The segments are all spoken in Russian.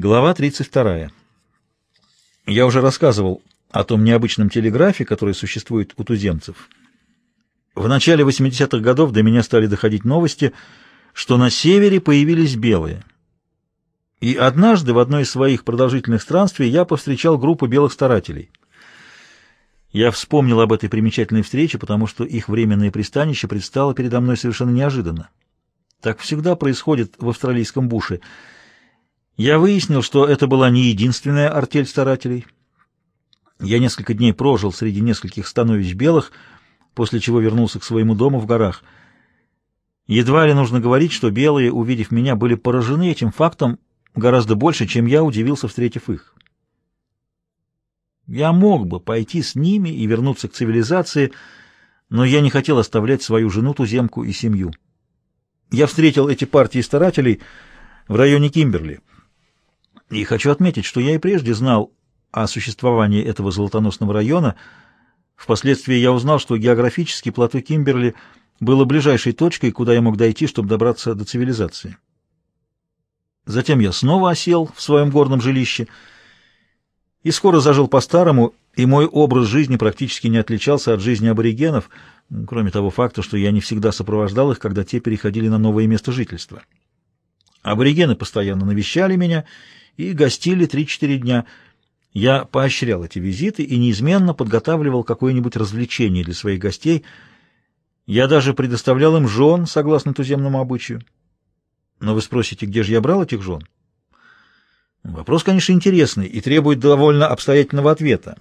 Глава 32. Я уже рассказывал о том необычном телеграфе, который существует у туземцев. В начале 80-х годов до меня стали доходить новости, что на севере появились белые. И однажды в одной из своих продолжительных странствий я повстречал группу белых старателей. Я вспомнил об этой примечательной встрече, потому что их временное пристанище предстало передо мной совершенно неожиданно. Так всегда происходит в австралийском буше — я выяснил, что это была не единственная артель старателей. Я несколько дней прожил среди нескольких становищ белых, после чего вернулся к своему дому в горах. Едва ли нужно говорить, что белые, увидев меня, были поражены этим фактом гораздо больше, чем я удивился, встретив их. Я мог бы пойти с ними и вернуться к цивилизации, но я не хотел оставлять свою жену, туземку и семью. Я встретил эти партии старателей в районе Кимберли. И хочу отметить, что я и прежде знал о существовании этого золотоносного района. Впоследствии я узнал, что географически плато Кимберли было ближайшей точкой, куда я мог дойти, чтобы добраться до цивилизации. Затем я снова осел в своем горном жилище и скоро зажил по-старому, и мой образ жизни практически не отличался от жизни аборигенов, кроме того факта, что я не всегда сопровождал их, когда те переходили на новое место жительства. Аборигены постоянно навещали меня и гостили три-четыре дня. Я поощрял эти визиты и неизменно подготавливал какое-нибудь развлечение для своих гостей. Я даже предоставлял им жен, согласно туземному обычаю. Но вы спросите, где же я брал этих жен? Вопрос, конечно, интересный и требует довольно обстоятельного ответа.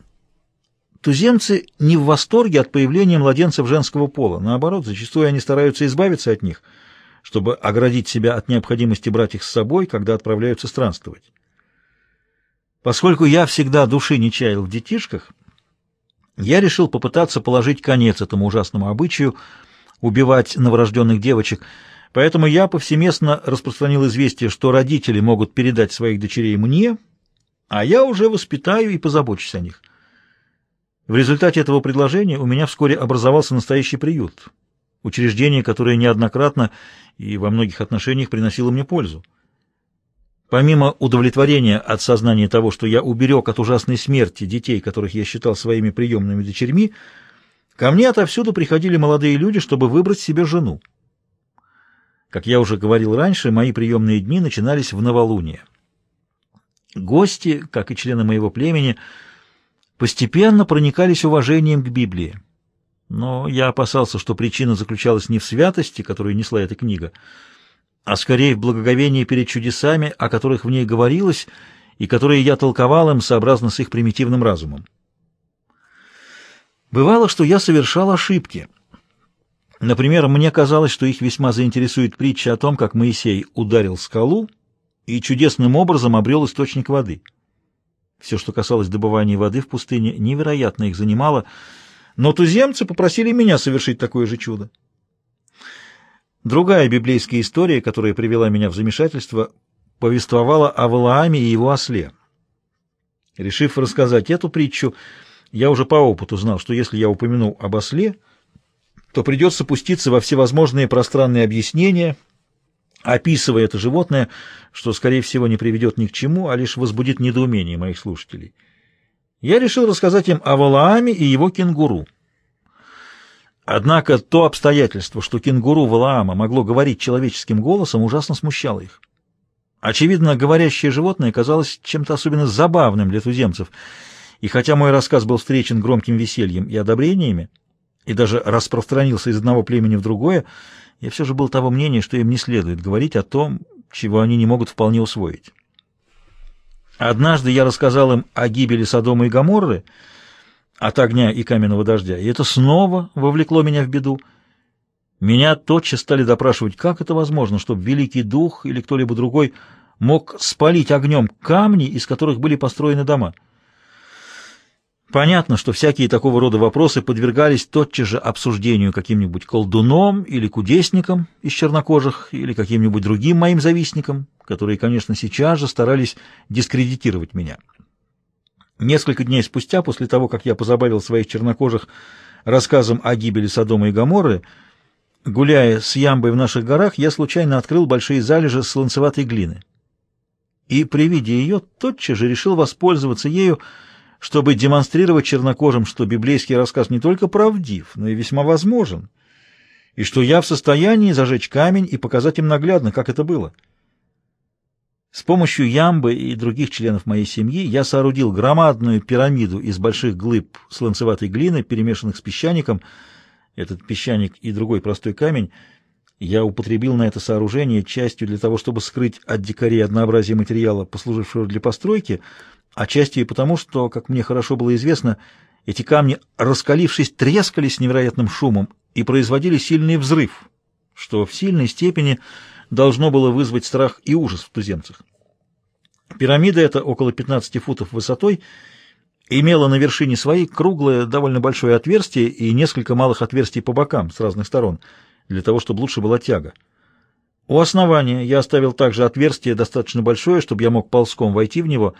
Туземцы не в восторге от появления младенцев женского пола. Наоборот, зачастую они стараются избавиться от них, чтобы оградить себя от необходимости брать их с собой, когда отправляются странствовать. Поскольку я всегда души не чаял в детишках, я решил попытаться положить конец этому ужасному обычаю убивать новорожденных девочек, поэтому я повсеместно распространил известие, что родители могут передать своих дочерей мне, а я уже воспитаю и позабочусь о них. В результате этого предложения у меня вскоре образовался настоящий приют, учреждение, которое неоднократно и во многих отношениях приносило мне пользу. Помимо удовлетворения от сознания того, что я уберег от ужасной смерти детей, которых я считал своими приемными дочерьми, ко мне отовсюду приходили молодые люди, чтобы выбрать себе жену. Как я уже говорил раньше, мои приемные дни начинались в новолуние. Гости, как и члены моего племени, постепенно проникались уважением к Библии. Но я опасался, что причина заключалась не в святости, которую несла эта книга, а скорее в благоговении перед чудесами, о которых в ней говорилось, и которые я толковал им сообразно с их примитивным разумом. Бывало, что я совершал ошибки. Например, мне казалось, что их весьма заинтересует притча о том, как Моисей ударил скалу и чудесным образом обрел источник воды. Все, что касалось добывания воды в пустыне, невероятно их занимало, но туземцы попросили меня совершить такое же чудо. Другая библейская история, которая привела меня в замешательство, повествовала о Валааме и его осле. Решив рассказать эту притчу, я уже по опыту знал, что если я упомяну об осле, то придется пуститься во всевозможные пространные объяснения, описывая это животное, что, скорее всего, не приведет ни к чему, а лишь возбудит недоумение моих слушателей. Я решил рассказать им о Валааме и его кенгуру. Однако то обстоятельство, что кенгуру Валаама могло говорить человеческим голосом, ужасно смущало их. Очевидно, говорящее животное казалось чем-то особенно забавным для туземцев, и хотя мой рассказ был встречен громким весельем и одобрениями, и даже распространился из одного племени в другое, я все же был того мнения, что им не следует говорить о том, чего они не могут вполне усвоить. Однажды я рассказал им о гибели Содома и Гоморры, от огня и каменного дождя, и это снова вовлекло меня в беду. Меня тотчас стали допрашивать, как это возможно, чтобы Великий Дух или кто-либо другой мог спалить огнем камни, из которых были построены дома. Понятно, что всякие такого рода вопросы подвергались тотчас же обсуждению каким-нибудь колдуном или кудесником из чернокожих или каким-нибудь другим моим завистником, которые, конечно, сейчас же старались дискредитировать меня. Несколько дней спустя, после того, как я позабавил своих чернокожих рассказом о гибели Содома и Гоморры, гуляя с ямбой в наших горах, я случайно открыл большие залежи сланцеватой глины. и при виде ее тотчас же решил воспользоваться ею, чтобы демонстрировать чернокожим, что библейский рассказ не только правдив, но и весьма возможен, и что я в состоянии зажечь камень и показать им наглядно, как это было. С помощью ямбы и других членов моей семьи я соорудил громадную пирамиду из больших глыб сланцеватой глины, перемешанных с песчаником. Этот песчаник и другой простой камень я употребил на это сооружение частью для того, чтобы скрыть от дикарей однообразие материала, послужившего для постройки, а частью и потому, что, как мне хорошо было известно, эти камни, раскалившись, трескались с невероятным шумом и производили сильный взрыв, что в сильной степени должно было вызвать страх и ужас в туземцах. Пирамида эта, около 15 футов высотой, имела на вершине своей круглое, довольно большое отверстие и несколько малых отверстий по бокам с разных сторон, для того, чтобы лучше была тяга. У основания я оставил также отверстие достаточно большое, чтобы я мог ползком войти в него.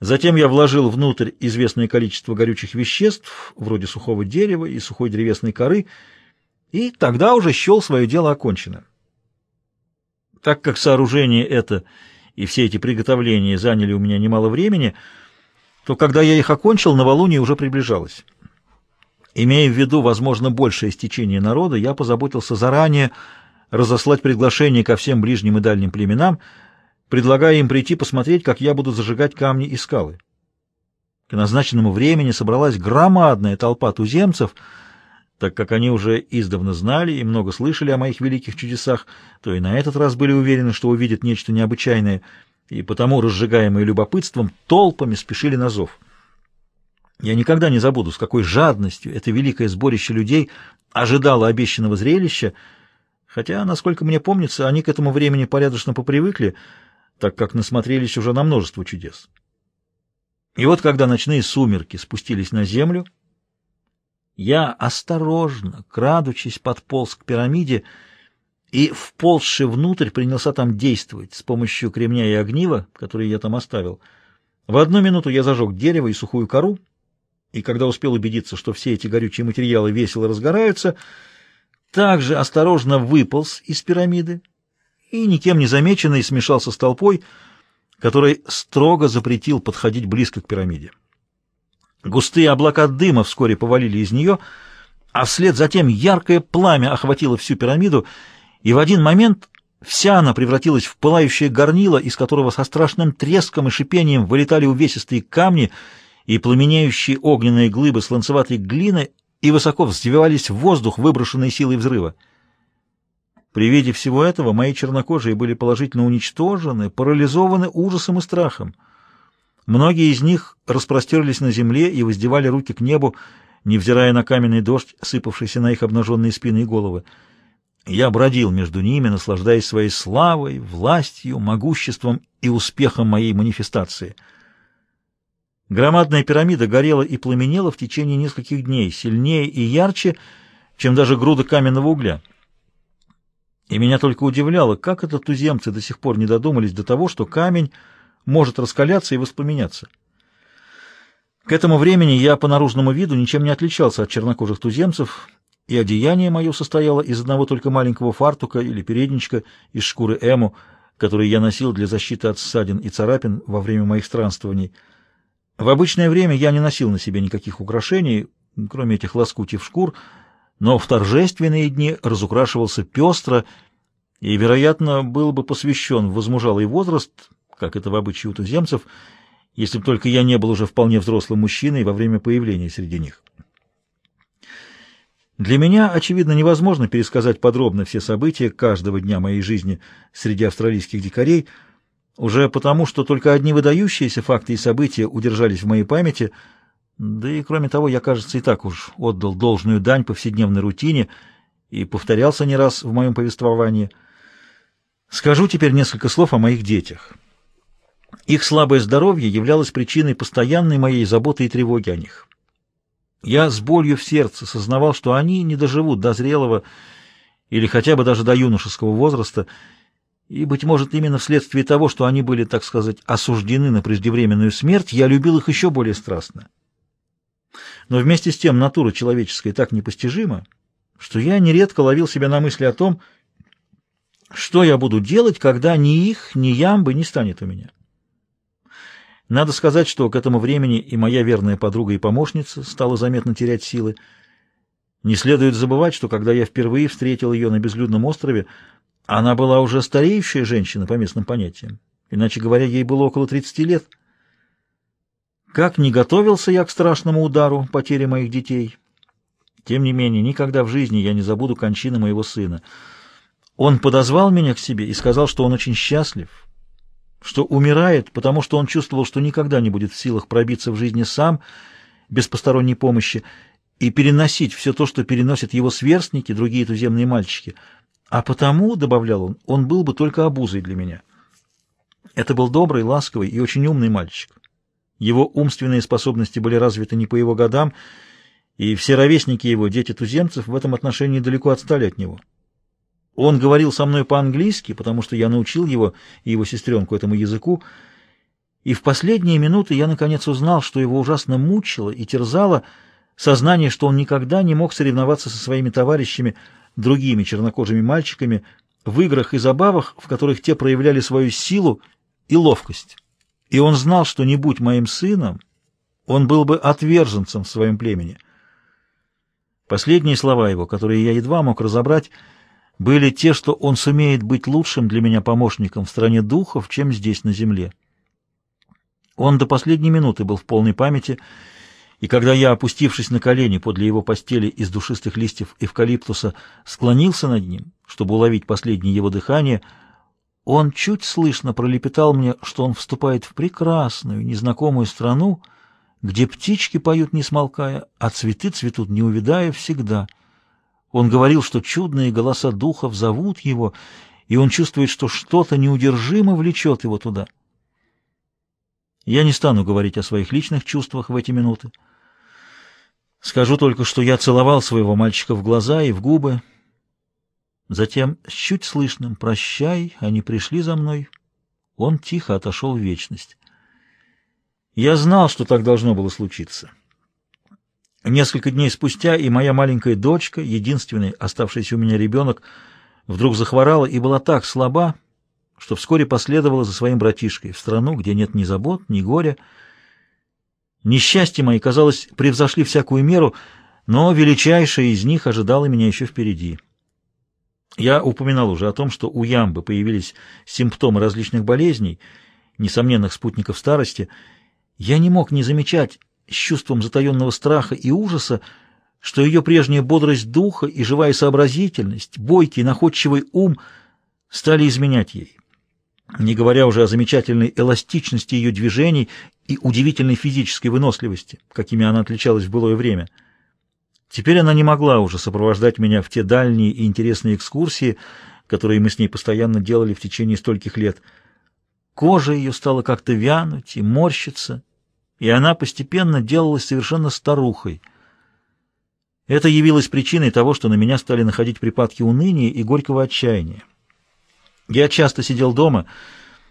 Затем я вложил внутрь известное количество горючих веществ, вроде сухого дерева и сухой древесной коры, и тогда уже счел свое дело оконченным. Так как сооружение это и все эти приготовления заняли у меня немало времени, то когда я их окончил, новолуние уже приближалось. Имея в виду, возможно, большее стечение народа, я позаботился заранее разослать приглашение ко всем ближним и дальним племенам, предлагая им прийти посмотреть, как я буду зажигать камни и скалы. К назначенному времени собралась громадная толпа туземцев — так как они уже издавна знали и много слышали о моих великих чудесах, то и на этот раз были уверены, что увидят нечто необычайное, и потому, разжигаемые любопытством, толпами спешили на зов. Я никогда не забуду, с какой жадностью это великое сборище людей ожидало обещанного зрелища, хотя, насколько мне помнится, они к этому времени порядочно попривыкли, так как насмотрелись уже на множество чудес. И вот, когда ночные сумерки спустились на землю, я осторожно, крадучись, подполз к пирамиде и, вползши внутрь, принялся там действовать с помощью кремня и огнива, которые я там оставил. В одну минуту я зажег дерево и сухую кору, и когда успел убедиться, что все эти горючие материалы весело разгораются, также осторожно выполз из пирамиды и, никем не замеченный, смешался с толпой, который строго запретил подходить близко к пирамиде. Густые облака дыма вскоре повалили из нее, а вслед затем яркое пламя охватило всю пирамиду, и в один момент вся она превратилась в пылающее горнило, из которого со страшным треском и шипением вылетали увесистые камни и пламенеющие огненные глыбы сланцеватой глины и высоко взвивались в воздух, выброшенные силой взрыва. При виде всего этого мои чернокожие были положительно уничтожены, парализованы ужасом и страхом. Многие из них распростерлись на земле и воздевали руки к небу, невзирая на каменный дождь, сыпавшийся на их обнаженные спины и головы. Я бродил между ними, наслаждаясь своей славой, властью, могуществом и успехом моей манифестации. Громадная пирамида горела и пламенела в течение нескольких дней, сильнее и ярче, чем даже груда каменного угля. И меня только удивляло, как это туземцы до сих пор не додумались до того, что камень может раскаляться и воспламеняться. К этому времени я по наружному виду ничем не отличался от чернокожих туземцев, и одеяние мое состояло из одного только маленького фартука или передничка из шкуры эму, который я носил для защиты от ссадин и царапин во время моих странствований. В обычное время я не носил на себе никаких украшений, кроме этих лоскутьев шкур, но в торжественные дни разукрашивался пестро и, вероятно, был бы посвящен в возмужалый возраст, как это в обычае у туземцев, если бы только я не был уже вполне взрослым мужчиной во время появления среди них. Для меня, очевидно, невозможно пересказать подробно все события каждого дня моей жизни среди австралийских дикарей, уже потому, что только одни выдающиеся факты и события удержались в моей памяти, да и, кроме того, я, кажется, и так уж отдал должную дань повседневной рутине и повторялся не раз в моем повествовании. Скажу теперь несколько слов о моих детях. Их слабое здоровье являлось причиной постоянной моей заботы и тревоги о них. Я с болью в сердце сознавал, что они не доживут до зрелого или хотя бы даже до юношеского возраста, и, быть может, именно вследствие того, что они были, так сказать, осуждены на преждевременную смерть, я любил их еще более страстно. Но вместе с тем натура человеческая так непостижима, что я нередко ловил себя на мысли о том, что я буду делать, когда ни их, ни ямбы не станет у меня. Надо сказать, что к этому времени и моя верная подруга и помощница стала заметно терять силы. Не следует забывать, что когда я впервые встретил ее на безлюдном острове, она была уже стареющая женщина по местным понятиям. Иначе говоря, ей было около 30 лет. Как не готовился я к страшному удару потери моих детей, тем не менее, никогда в жизни я не забуду кончины моего сына. Он подозвал меня к себе и сказал, что он очень счастлив, что умирает, потому что он чувствовал, что никогда не будет в силах пробиться в жизни сам, без посторонней помощи, и переносить все то, что переносят его сверстники, другие туземные мальчики. А потому, — добавлял он, — он был бы только обузой для меня. Это был добрый, ласковый и очень умный мальчик. Его умственные способности были развиты не по его годам, и все ровесники его, дети туземцев, в этом отношении далеко отстали от него. Он говорил со мной по-английски, потому что я научил его и его сестренку этому языку, и в последние минуты я наконец узнал, что его ужасно мучило и терзало сознание, что он никогда не мог соревноваться со своими товарищами, другими чернокожими мальчиками, в играх и забавах, в которых те проявляли свою силу и ловкость. И он знал, что не будь моим сыном, он был бы отверженцем в своем племени. Последние слова его, которые я едва мог разобрать, были те, что он сумеет быть лучшим для меня помощником в стране духов, чем здесь, на земле. Он до последней минуты был в полной памяти, и когда я, опустившись на колени подле его постели из душистых листьев эвкалиптуса, склонился над ним, чтобы уловить последнее его дыхание, он чуть слышно пролепетал мне, что он вступает в прекрасную, незнакомую страну, где птички поют не смолкая, а цветы цветут не увядая всегда. Он говорил, что чудные голоса духов зовут его, и он чувствует, что что-то неудержимо влечет его туда. Я не стану говорить о своих личных чувствах в эти минуты. Скажу только, что я целовал своего мальчика в глаза и в губы. Затем с чуть слышным «Прощай, они пришли за мной». Он тихо отошел в вечность. Я знал, что так должно было случиться. Несколько дней спустя и моя маленькая дочка, единственный оставшийся у меня ребенок, вдруг захворала и была так слаба, что вскоре последовала за своим братишкой в страну, где нет ни забот, ни горя. Несчастья мои, казалось, превзошли всякую меру, но величайшее из них ожидало меня еще впереди. Я упоминал уже о том, что у Ямбы появились симптомы различных болезней, несомненных спутников старости — я не мог не замечать с чувством затаенного страха и ужаса, что ее прежняя бодрость духа и живая сообразительность, бойкий, находчивый ум стали изменять ей. Не говоря уже о замечательной эластичности ее движений и удивительной физической выносливости, какими она отличалась в былое время. Теперь она не могла уже сопровождать меня в те дальние и интересные экскурсии, которые мы с ней постоянно делали в течение стольких лет — Кожа ее стала как-то вянуть и морщиться, и она постепенно делалась совершенно старухой. Это явилось причиной того, что на меня стали находить припадки уныния и горького отчаяния. Я часто сидел дома,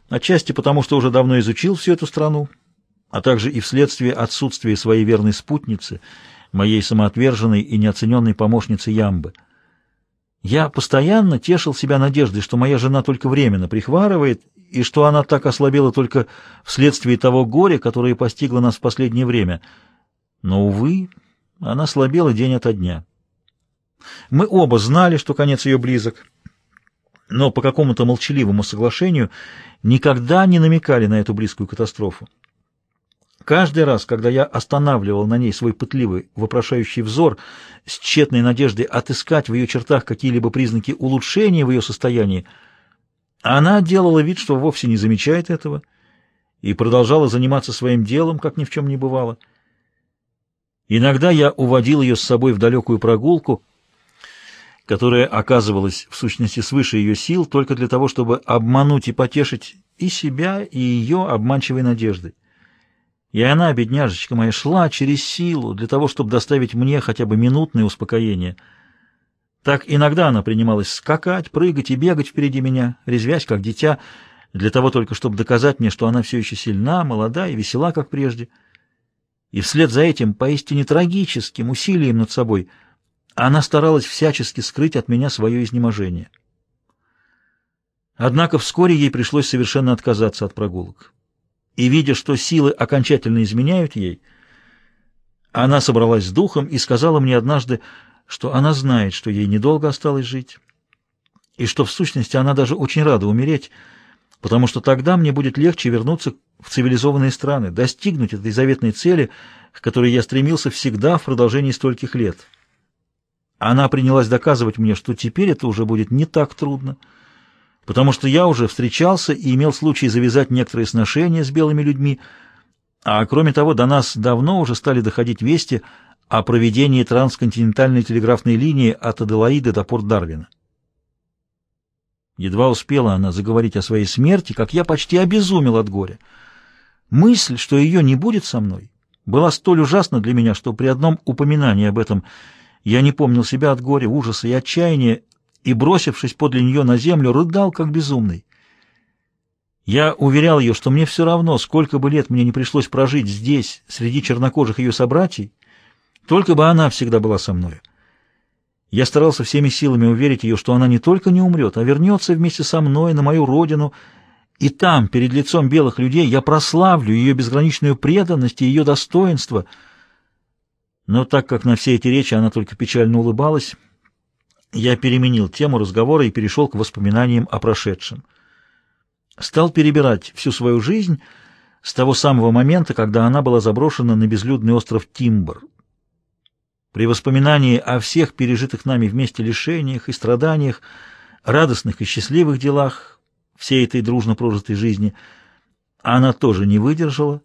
отчасти потому, что уже давно изучил всю эту страну, а также и вследствие отсутствия своей верной спутницы, моей самоотверженной и неоцененной помощницы Ямбы. Я постоянно тешил себя надеждой, что моя жена только временно прихварывает и что она так ослабела только вследствие того горя, которое постигло нас в последнее время. Но, увы, она слабела день ото дня. Мы оба знали, что конец ее близок, но по какому-то молчаливому соглашению никогда не намекали на эту близкую катастрофу. Каждый раз, когда я останавливал на ней свой пытливый, вопрошающий взор с тщетной надеждой отыскать в ее чертах какие-либо признаки улучшения в ее состоянии, она делала вид, что вовсе не замечает этого, и продолжала заниматься своим делом, как ни в чем не бывало. Иногда я уводил ее с собой в далекую прогулку, которая оказывалась в сущности свыше ее сил только для того, чтобы обмануть и потешить и себя, и ее обманчивой надеждой. И она, бедняжечка моя, шла через силу для того, чтобы доставить мне хотя бы минутное успокоение — так иногда она принималась скакать, прыгать и бегать впереди меня, резвясь, как дитя, для того только, чтобы доказать мне, что она все еще сильна, молода и весела, как прежде. И вслед за этим, поистине трагическим усилием над собой, она старалась всячески скрыть от меня свое изнеможение. Однако вскоре ей пришлось совершенно отказаться от прогулок. и, видя, что силы окончательно изменяют ей, она собралась с духом и сказала мне однажды, что она знает, что ей недолго осталось жить, и что в сущности она даже очень рада умереть, потому что тогда мне будет легче вернуться в цивилизованные страны, достигнуть этой заветной цели, к которой я стремился всегда в продолжении стольких лет. Она принялась доказывать мне, что теперь это уже будет не так трудно, потому что я уже встречался и имел случай завязать некоторые сношения с белыми людьми, а кроме того, до нас давно уже стали доходить вести о проведении трансконтинентальной телеграфной линии от Аделаиды до порт Дарвина. Едва успела она заговорить о своей смерти, как я почти обезумел от горя. Мысль, что ее не будет со мной, была столь ужасна для меня, что при одном упоминании об этом я не помнил себя от горя, ужаса и отчаяния, и, бросившись подле нее на землю, рыдал, как безумный. Я уверял ее, что мне все равно, сколько бы лет мне не пришлось прожить здесь, среди чернокожих ее собратьей, только бы она всегда была со мной. Я старался всеми силами уверить ее, что она не только не умрет, а вернется вместе со мной на мою родину, и там, перед лицом белых людей, я прославлю ее безграничную преданность и ее достоинство. Но так как на все эти речи она только печально улыбалась, я переменил тему разговора и перешел к воспоминаниям о прошедшем. Стал перебирать всю свою жизнь с того самого момента, когда она была заброшена на безлюдный остров Тимбр. При воспоминании о всех пережитых нами вместе лишениях и страданиях, радостных и счастливых делах всей этой дружно прожитой жизни, она тоже не выдержала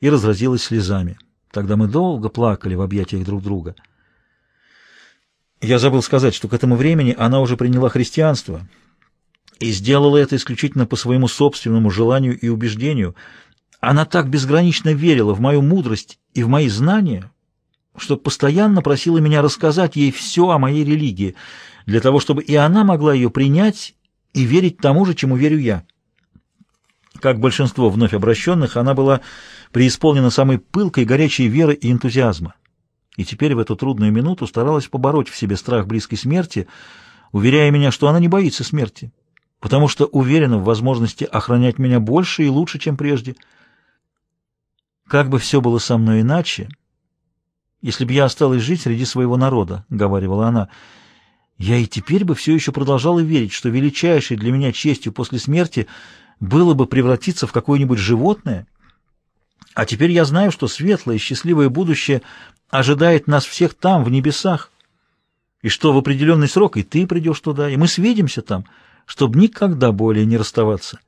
и разразилась слезами. Тогда мы долго плакали в объятиях друг друга — я забыл сказать, что к этому времени она уже приняла христианство и сделала это исключительно по своему собственному желанию и убеждению. Она так безгранично верила в мою мудрость и в мои знания, что постоянно просила меня рассказать ей все о моей религии, для того, чтобы и она могла ее принять и верить тому же, чему верю я. Как большинство вновь обращенных, она была преисполнена самой пылкой горячей веры и энтузиазма и теперь в эту трудную минуту старалась побороть в себе страх близкой смерти, уверяя меня, что она не боится смерти, потому что уверена в возможности охранять меня больше и лучше, чем прежде. Как бы все было со мной иначе, если бы я осталась жить среди своего народа, — говорила она, — я и теперь бы все еще продолжала верить, что величайшей для меня честью после смерти было бы превратиться в какое-нибудь животное, а теперь я знаю, что светлое и счастливое будущее ожидает нас всех там, в небесах, и что в определенный срок и ты придешь туда, и мы свидимся там, чтобы никогда более не расставаться.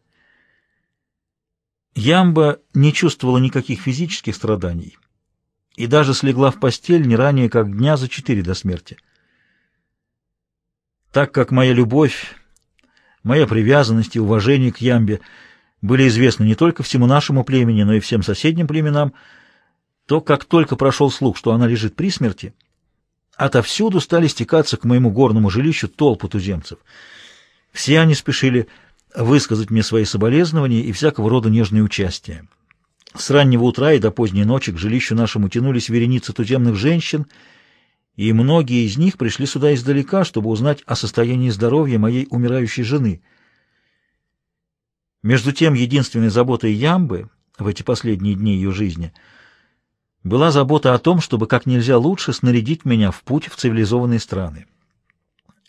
Ямба не чувствовала никаких физических страданий и даже слегла в постель не ранее, как дня за четыре до смерти. Так как моя любовь, моя привязанность и уважение к Ямбе были известны не только всему нашему племени, но и всем соседним племенам, то как только прошел слух, что она лежит при смерти, отовсюду стали стекаться к моему горному жилищу толпы туземцев. Все они спешили высказать мне свои соболезнования и всякого рода нежные участия. С раннего утра и до поздней ночи к жилищу нашему тянулись вереницы туземных женщин, и многие из них пришли сюда издалека, чтобы узнать о состоянии здоровья моей умирающей жены. Между тем, единственной заботой Ямбы в эти последние дни ее жизни — была забота о том, чтобы как нельзя лучше снарядить меня в путь в цивилизованные страны.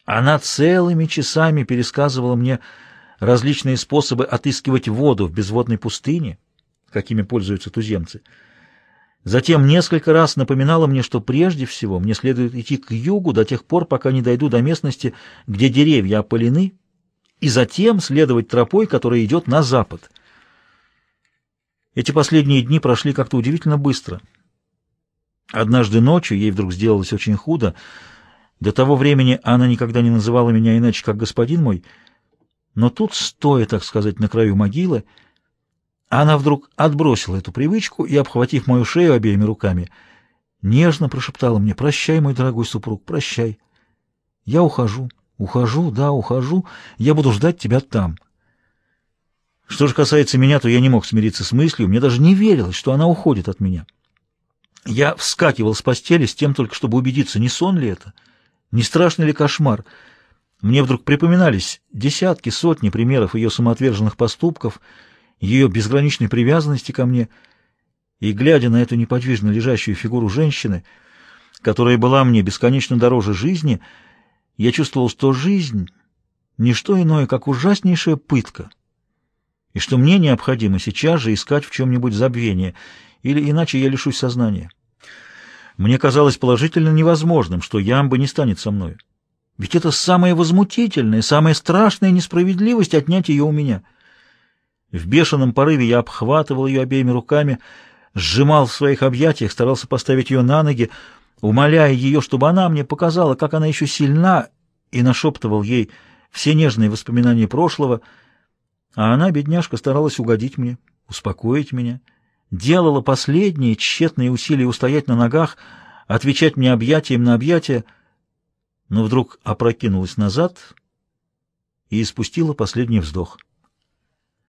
Она целыми часами пересказывала мне различные способы отыскивать воду в безводной пустыне, какими пользуются туземцы. Затем несколько раз напоминала мне, что прежде всего мне следует идти к югу до тех пор, пока не дойду до местности, где деревья опалены, и затем следовать тропой, которая идет на запад. Эти последние дни прошли как-то удивительно быстро — Однажды ночью ей вдруг сделалось очень худо. До того времени она никогда не называла меня иначе, как господин мой. Но тут, стоя, так сказать, на краю могилы, она вдруг отбросила эту привычку и, обхватив мою шею обеими руками, нежно прошептала мне «Прощай, мой дорогой супруг, прощай. Я ухожу, ухожу, да, ухожу, я буду ждать тебя там». Что же касается меня, то я не мог смириться с мыслью, мне даже не верилось, что она уходит от меня. Я вскакивал с постели с тем только, чтобы убедиться, не сон ли это, не страшный ли кошмар. Мне вдруг припоминались десятки, сотни примеров ее самоотверженных поступков, ее безграничной привязанности ко мне, и, глядя на эту неподвижно лежащую фигуру женщины, которая была мне бесконечно дороже жизни, я чувствовал, что жизнь — не что иное, как ужаснейшая пытка, и что мне необходимо сейчас же искать в чем-нибудь забвение, или иначе я лишусь сознания. Мне казалось положительно невозможным, что Ямба не станет со мной. Ведь это самая возмутительная, самая страшная несправедливость отнять ее у меня. В бешеном порыве я обхватывал ее обеими руками, сжимал в своих объятиях, старался поставить ее на ноги, умоляя ее, чтобы она мне показала, как она еще сильна, и нашептывал ей все нежные воспоминания прошлого, а она, бедняжка, старалась угодить мне, успокоить меня, делала последние тщетные усилия устоять на ногах, отвечать мне объятием на объятия, но вдруг опрокинулась назад и испустила последний вздох.